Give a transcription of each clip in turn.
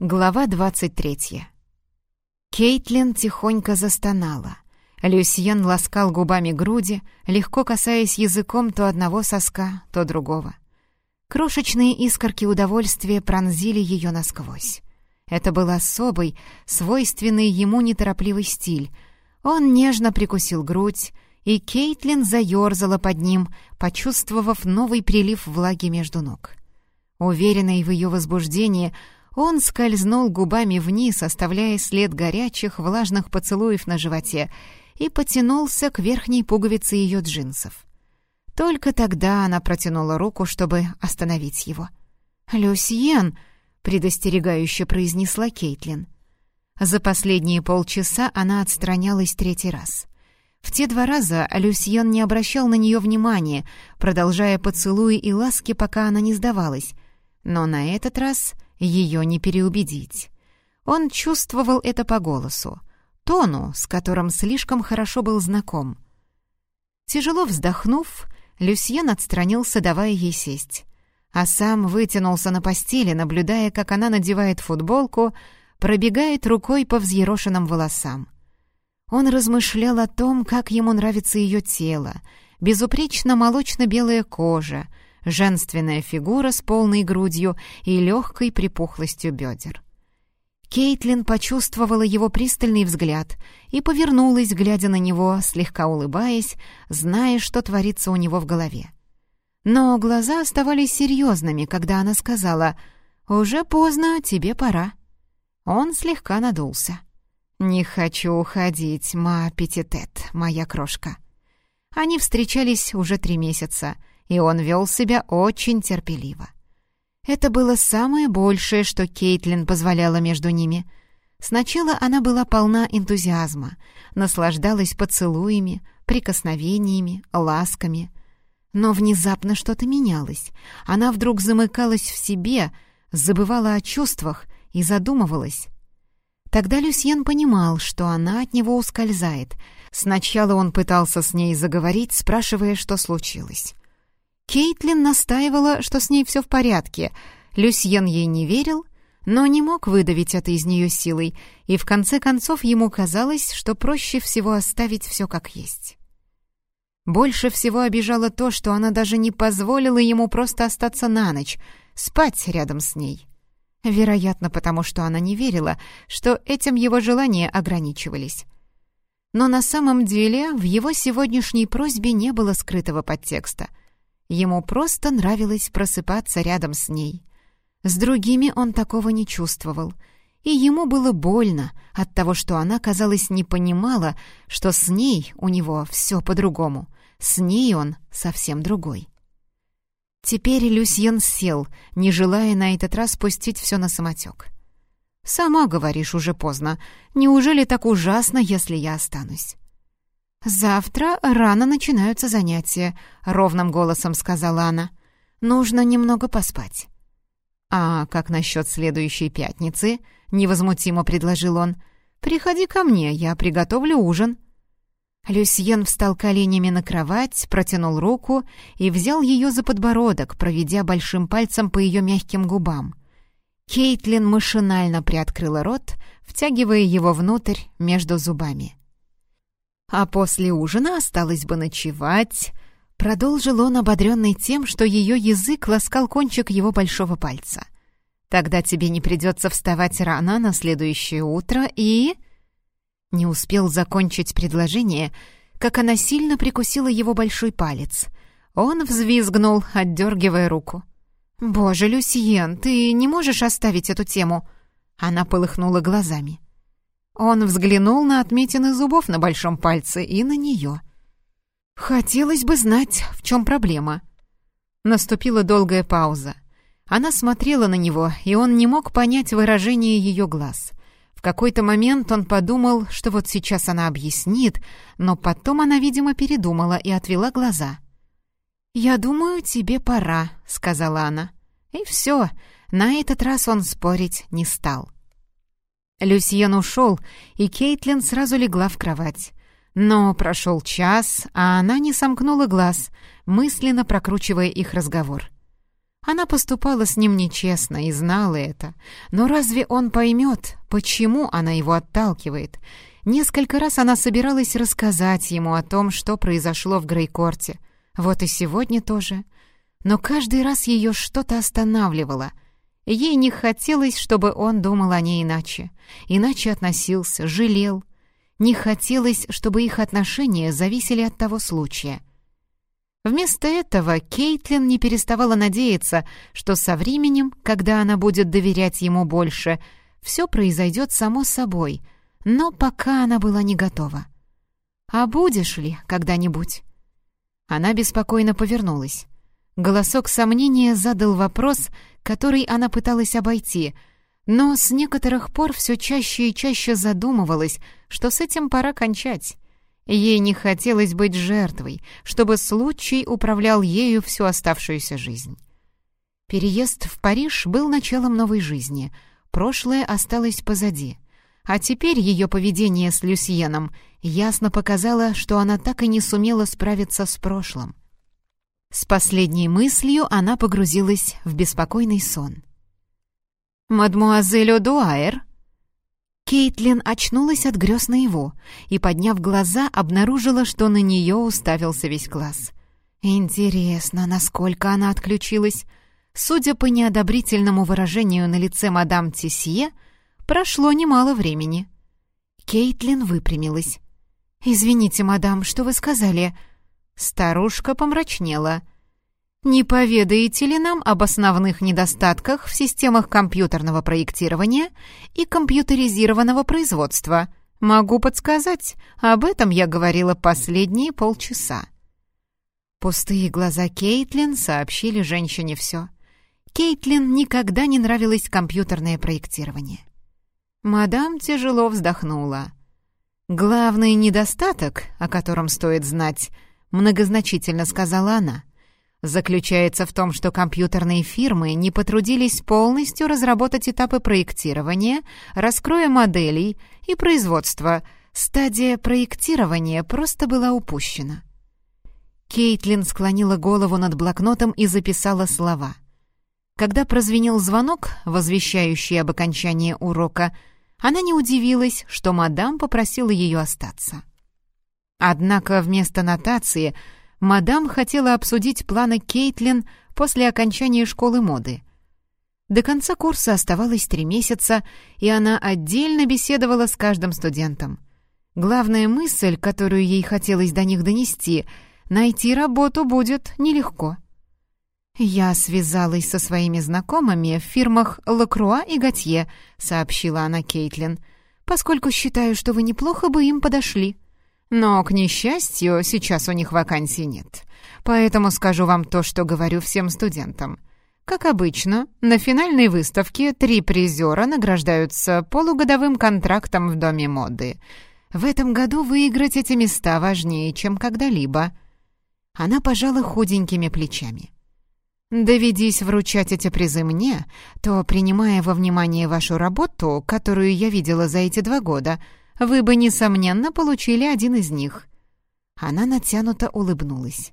Глава 23. Кейтлин тихонько застонала. Люсьен ласкал губами груди, легко касаясь языком то одного соска, то другого. Крошечные искорки удовольствия пронзили ее насквозь. Это был особый, свойственный ему неторопливый стиль. Он нежно прикусил грудь, и Кейтлин заерзала под ним, почувствовав новый прилив влаги между ног. Уверенный в ее возбуждении, он скользнул губами вниз, оставляя след горячих, влажных поцелуев на животе, и потянулся к верхней пуговице ее джинсов. Только тогда она протянула руку, чтобы остановить его. «Люсьен!» — предостерегающе произнесла Кейтлин. За последние полчаса она отстранялась третий раз. В те два раза Люсьен не обращал на нее внимания, продолжая поцелуи и ласки, пока она не сдавалась. Но на этот раз ее не переубедить. Он чувствовал это по голосу, тону, с которым слишком хорошо был знаком. Тяжело вздохнув, Люсьен отстранился, давая ей сесть. А сам вытянулся на постели, наблюдая, как она надевает футболку, пробегает рукой по взъерошенным волосам. Он размышлял о том, как ему нравится ее тело, безупречно молочно-белая кожа, женственная фигура с полной грудью и легкой припухлостью бедер. Кейтлин почувствовала его пристальный взгляд и повернулась, глядя на него, слегка улыбаясь, зная, что творится у него в голове. Но глаза оставались серьезными, когда она сказала «Уже поздно, тебе пора». Он слегка надулся. «Не хочу уходить, ма Петитет, моя крошка». Они встречались уже три месяца — и он вел себя очень терпеливо. Это было самое большее, что Кейтлин позволяла между ними. Сначала она была полна энтузиазма, наслаждалась поцелуями, прикосновениями, ласками. Но внезапно что-то менялось. Она вдруг замыкалась в себе, забывала о чувствах и задумывалась. Тогда Люсьен понимал, что она от него ускользает. Сначала он пытался с ней заговорить, спрашивая, что случилось. Кейтлин настаивала, что с ней все в порядке. Люсьен ей не верил, но не мог выдавить это из нее силой, и в конце концов ему казалось, что проще всего оставить все как есть. Больше всего обижало то, что она даже не позволила ему просто остаться на ночь, спать рядом с ней. Вероятно, потому что она не верила, что этим его желания ограничивались. Но на самом деле в его сегодняшней просьбе не было скрытого подтекста — Ему просто нравилось просыпаться рядом с ней. С другими он такого не чувствовал, и ему было больно от того, что она, казалось, не понимала, что с ней у него все по-другому, с ней он совсем другой. Теперь Люсьен сел, не желая на этот раз пустить все на самотек. «Сама говоришь, уже поздно. Неужели так ужасно, если я останусь?» «Завтра рано начинаются занятия», — ровным голосом сказала она. «Нужно немного поспать». «А как насчет следующей пятницы?» — невозмутимо предложил он. «Приходи ко мне, я приготовлю ужин». Люсьен встал коленями на кровать, протянул руку и взял ее за подбородок, проведя большим пальцем по ее мягким губам. Кейтлин машинально приоткрыла рот, втягивая его внутрь между зубами. А после ужина осталось бы ночевать. Продолжил он, ободренный тем, что ее язык ласкал кончик его большого пальца. Тогда тебе не придется вставать рано на следующее утро и... Не успел закончить предложение, как она сильно прикусила его большой палец. Он взвизгнул, отдергивая руку. «Боже, Люсьен, ты не можешь оставить эту тему?» Она полыхнула глазами. Он взглянул на отметины зубов на большом пальце и на нее. «Хотелось бы знать, в чем проблема». Наступила долгая пауза. Она смотрела на него, и он не мог понять выражение ее глаз. В какой-то момент он подумал, что вот сейчас она объяснит, но потом она, видимо, передумала и отвела глаза. «Я думаю, тебе пора», — сказала она. И все, на этот раз он спорить не стал. Люсьен ушел, и Кейтлин сразу легла в кровать. Но прошел час, а она не сомкнула глаз, мысленно прокручивая их разговор. Она поступала с ним нечестно и знала это. Но разве он поймет, почему она его отталкивает? Несколько раз она собиралась рассказать ему о том, что произошло в Грейкорте. Вот и сегодня тоже. Но каждый раз ее что-то останавливало. Ей не хотелось, чтобы он думал о ней иначе. Иначе относился, жалел. Не хотелось, чтобы их отношения зависели от того случая. Вместо этого Кейтлин не переставала надеяться, что со временем, когда она будет доверять ему больше, все произойдет само собой, но пока она была не готова. «А будешь ли когда-нибудь?» Она беспокойно повернулась. Голосок сомнения задал вопрос, который она пыталась обойти, но с некоторых пор все чаще и чаще задумывалась, что с этим пора кончать. Ей не хотелось быть жертвой, чтобы случай управлял ею всю оставшуюся жизнь. Переезд в Париж был началом новой жизни. Прошлое осталось позади. А теперь ее поведение с Люсьеном ясно показало, что она так и не сумела справиться с прошлым. С последней мыслью она погрузилась в беспокойный сон. «Мадмуазель Одуайр», Кейтлин очнулась от грез наяву и, подняв глаза, обнаружила, что на нее уставился весь класс. Интересно, насколько она отключилась. Судя по неодобрительному выражению на лице мадам Тисье, прошло немало времени. Кейтлин выпрямилась. «Извините, мадам, что вы сказали?» Старушка помрачнела — не поведаете ли нам об основных недостатках в системах компьютерного проектирования и компьютеризированного производства? Могу подсказать, об этом я говорила последние полчаса. Пустые глаза Кейтлин сообщили женщине все. Кейтлин никогда не нравилось компьютерное проектирование. Мадам тяжело вздохнула. «Главный недостаток, о котором стоит знать», — многозначительно сказала она, заключается в том, что компьютерные фирмы не потрудились полностью разработать этапы проектирования, раскроя моделей и производства. Стадия проектирования просто была упущена. Кейтлин склонила голову над блокнотом и записала слова. Когда прозвенел звонок, возвещающий об окончании урока, она не удивилась, что мадам попросила ее остаться. Однако вместо нотации — мадам хотела обсудить планы Кейтлин после окончания школы моды. До конца курса оставалось три месяца, и она отдельно беседовала с каждым студентом. Главная мысль, которую ей хотелось до них донести — найти работу будет нелегко. «Я связалась со своими знакомыми в фирмах «Лакруа» и «Готье», — сообщила она Кейтлин, «поскольку считаю, что вы неплохо бы им подошли». Но, к несчастью, сейчас у них вакансий нет. Поэтому скажу вам то, что говорю всем студентам. Как обычно, на финальной выставке три призера награждаются полугодовым контрактом в Доме моды. В этом году выиграть эти места важнее, чем когда-либо. Она пожала худенькими плечами. «Доведись вручать эти призы мне, то, принимая во внимание вашу работу, которую я видела за эти два года, — вы бы, несомненно, получили один из них». Она натянуто улыбнулась.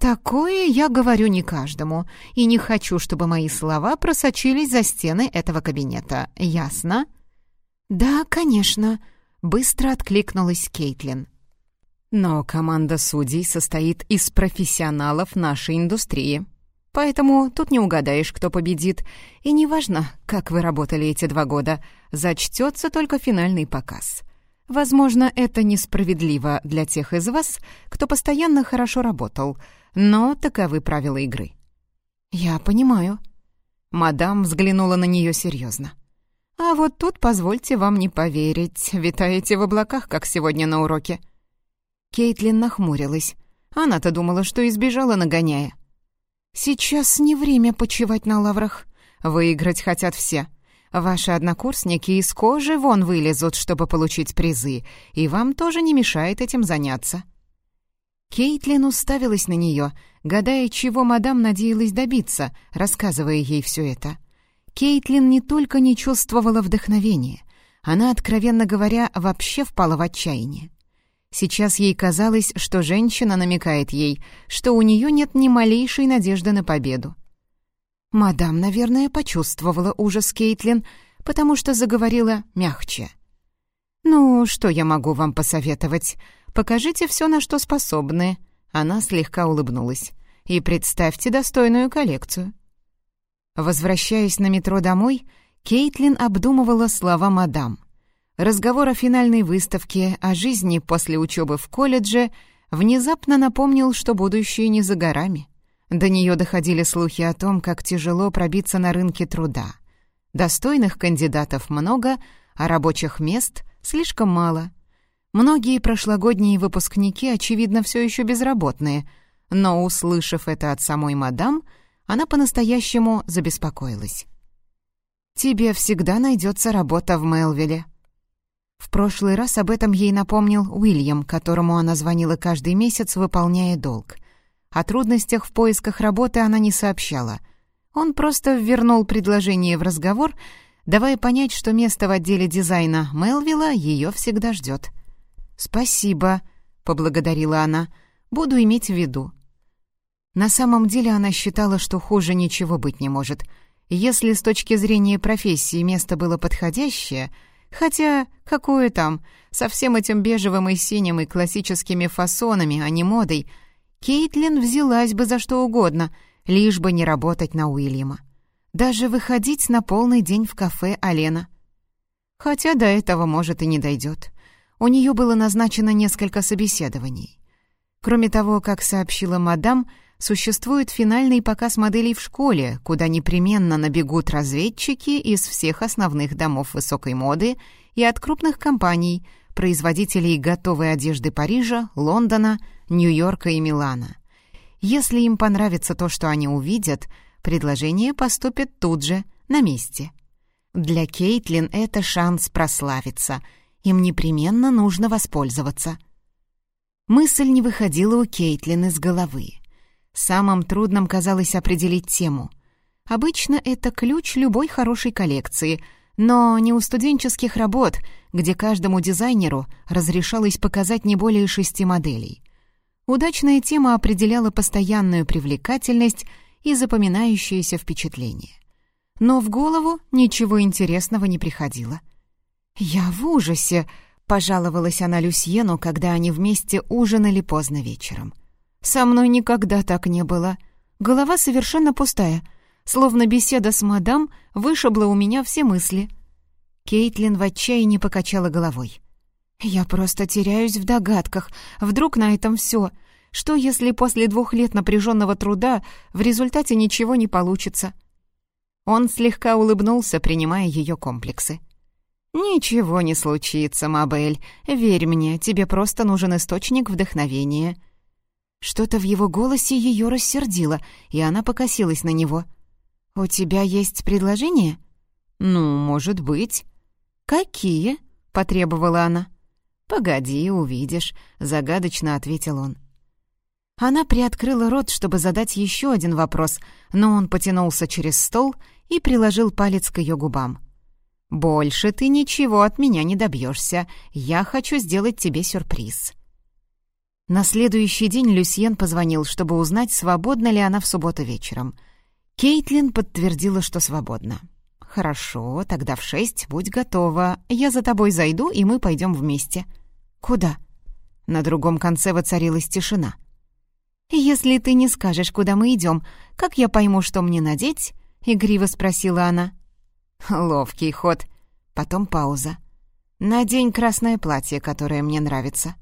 «Такое я говорю не каждому, и не хочу, чтобы мои слова просочились за стены этого кабинета. Ясно?» «Да, конечно», — быстро откликнулась Кейтлин. «Но команда судей состоит из профессионалов нашей индустрии», Поэтому тут не угадаешь, кто победит. И неважно, как вы работали эти два года, зачтется только финальный показ. Возможно, это несправедливо для тех из вас, кто постоянно хорошо работал, но таковы правила игры. «Я понимаю». Мадам взглянула на нее серьезно. «А вот тут, позвольте вам не поверить, витаете в облаках, как сегодня на уроке». Кейтлин нахмурилась. Она-то думала, что избежала, нагоняя. «Сейчас не время почивать на лаврах. Выиграть хотят все. Ваши однокурсники из кожи вон вылезут, чтобы получить призы, и вам тоже не мешает этим заняться». Кейтлин уставилась на нее, гадая, чего мадам надеялась добиться, рассказывая ей все это. Кейтлин не только не чувствовала вдохновения, она, откровенно говоря, вообще впала в отчаяние. Сейчас ей казалось, что женщина намекает ей, что у нее нет ни малейшей надежды на победу. Мадам, наверное, почувствовала ужас Кейтлин, потому что заговорила мягче. «Ну, что я могу вам посоветовать? Покажите все, на что способны». Она слегка улыбнулась. «И представьте достойную коллекцию». Возвращаясь на метро домой, Кейтлин обдумывала слова мадам. Разговор о финальной выставке, о жизни после учебы в колледже внезапно напомнил, что будущее не за горами. До нее доходили слухи о том, как тяжело пробиться на рынке труда. Достойных кандидатов много, а рабочих мест слишком мало. Многие прошлогодние выпускники, очевидно, все еще безработные, но, услышав это от самой мадам, она по-настоящему забеспокоилась. «Тебе всегда найдется работа в Мелвиле». В прошлый раз об этом ей напомнил Уильям, которому она звонила каждый месяц, выполняя долг. О трудностях в поисках работы она не сообщала. Он просто вернул предложение в разговор, давая понять, что место в отделе дизайна Мелвилла ее всегда ждет. «Спасибо», — поблагодарила она, — «буду иметь в виду». На самом деле она считала, что хуже ничего быть не может. Если с точки зрения профессии место было подходящее, хотя какое там, со всем этим бежевым и синим и классическими фасонами, а не модой, Кейтлин взялась бы за что угодно, лишь бы не работать на Уильяма. Даже выходить на полный день в кафе Алена. Хотя до этого, может, и не дойдет. У нее было назначено несколько собеседований. Кроме того, как сообщила мадам, существует финальный показ моделей в школе, куда непременно набегут разведчики из всех основных домов высокой моды и от крупных компаний, производителей готовой одежды Парижа, Лондона, Нью-Йорка и Милана. Если им понравится то, что они увидят, предложение поступит тут же, на месте. Для Кейтлин это шанс прославиться. Им непременно нужно воспользоваться. Мысль не выходила у Кейтлин из головы. Самым трудным казалось определить тему. Обычно это ключ любой хорошей коллекции, но не у студенческих работ, где каждому дизайнеру разрешалось показать не более шести моделей. Удачная тема определяла постоянную привлекательность и запоминающееся впечатление. Но в голову ничего интересного не приходило. «Я в ужасе», — пожаловалась она Люсьену, когда они вместе ужинали поздно вечером. — со мной никогда так не было. Голова совершенно пустая, словно беседа с мадам вышибла у меня все мысли. Кейтлин в отчаянии покачала головой. «Я просто теряюсь в догадках. Вдруг на этом все. Что, если после двух лет напряженного труда в результате ничего не получится?» Он слегка улыбнулся, принимая ее комплексы. «Ничего не случится, Мабель. Верь мне, тебе просто нужен источник вдохновения. Что-то в его голосе ее рассердило, и она покосилась на него. «У тебя есть предложение?» «Ну, может быть». «Какие?» — потребовала она. «Погоди, увидишь», — загадочно ответил он. Она приоткрыла рот, чтобы задать еще один вопрос, но он потянулся через стол и приложил палец к ее губам. «Больше ты ничего от меня не добьешься. Я хочу сделать тебе сюрприз». На следующий день Люсьен позвонил, чтобы узнать, свободна ли она в субботу вечером. Кейтлин подтвердила, что свободна. «Хорошо, тогда в шесть будь готова. Я за тобой зайду, и мы пойдем вместе». «Куда?» На другом конце воцарилась тишина. «Если ты не скажешь, куда мы идем, как я пойму, что мне надеть?» — игриво спросила она. «Ловкий ход». Потом пауза. «Надень красное платье, которое мне нравится».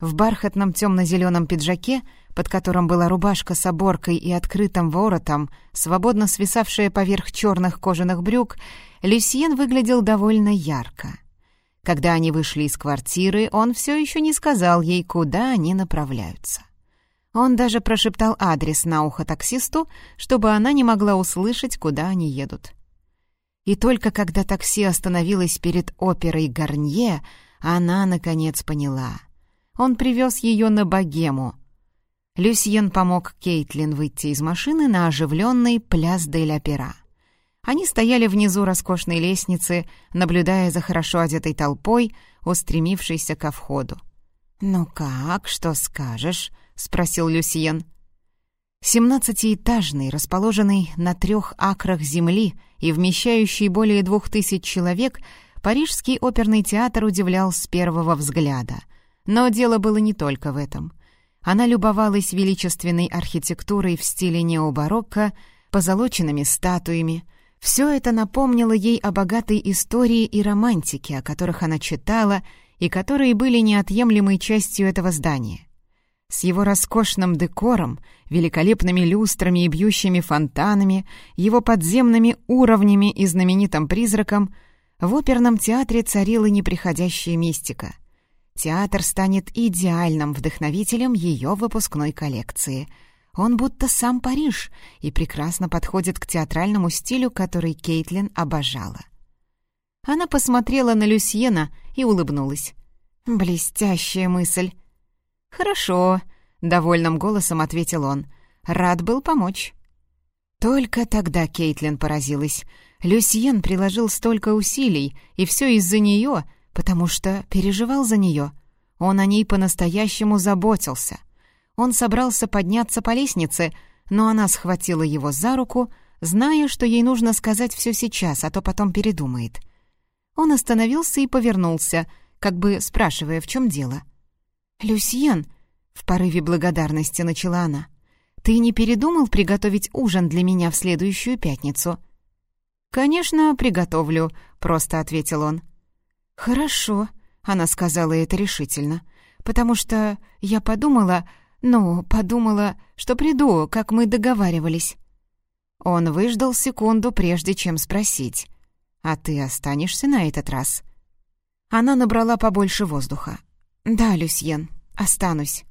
В бархатном темно-зеленом пиджаке, под которым была рубашка с оборкой и открытым воротом, свободно свисавшая поверх черных кожаных брюк, Люсьен выглядел довольно ярко. Когда они вышли из квартиры, он все еще не сказал ей, куда они направляются. Он даже прошептал адрес на ухо таксисту, чтобы она не могла услышать, куда они едут. И только когда такси остановилось перед оперой Гарнье, она, наконец, поняла — он привез ее на богему. Люсьен помог Кейтлин выйти из машины на оживленный пляс дель опера. Они стояли внизу роскошной лестницы, наблюдая за хорошо одетой толпой, устремившейся ко входу. «Ну как, что скажешь?» — спросил Люсьен. Семнадцатиэтажный, расположенный на трех акрах земли и вмещающий более двух тысяч человек, Парижский оперный театр удивлял с первого взгляда. Но дело было не только в этом. Она любовалась величественной архитектурой в стиле необарокко, позолоченными статуями. Все это напомнило ей о богатой истории и романтике, о которых она читала и которые были неотъемлемой частью этого здания. С его роскошным декором, великолепными люстрами и бьющими фонтанами, его подземными уровнями и знаменитым призраком, в оперном театре царила неприходящая мистика. Театр станет идеальным вдохновителем ее выпускной коллекции. Он будто сам Париж и прекрасно подходит к театральному стилю, который Кейтлин обожала. Она посмотрела на Люсьена и улыбнулась. «Блестящая мысль!» «Хорошо», — довольным голосом ответил он. «Рад был помочь». Только тогда Кейтлин поразилась. Люсьен приложил столько усилий, и все из-за нее, потому что переживал за нее. Он о ней по-настоящему заботился. Он собрался подняться по лестнице, но она схватила его за руку, зная, что ей нужно сказать все сейчас, а то потом передумает. Он остановился и повернулся, как бы спрашивая, в чем дело. «Люсьен», — в порыве благодарности начала она, «ты не передумал приготовить ужин для меня в следующую пятницу?» «Конечно, приготовлю», — просто ответил он. «Хорошо», — она сказала это решительно, «потому что я подумала, ну, подумала, что приду, как мы договаривались». Он выждал секунду, прежде чем спросить. «А ты останешься на этот раз?» Она набрала побольше воздуха. «Да, Люсьен, останусь».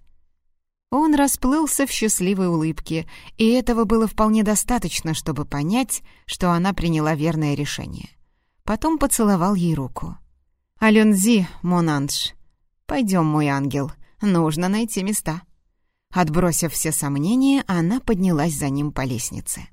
Он расплылся в счастливой улыбке, и этого было вполне достаточно, чтобы понять, что она приняла верное решение. Потом поцеловал ей руку. «Алензи, Монанж, пойдем, мой ангел, нужно найти места». Отбросив все сомнения, она поднялась за ним по лестнице.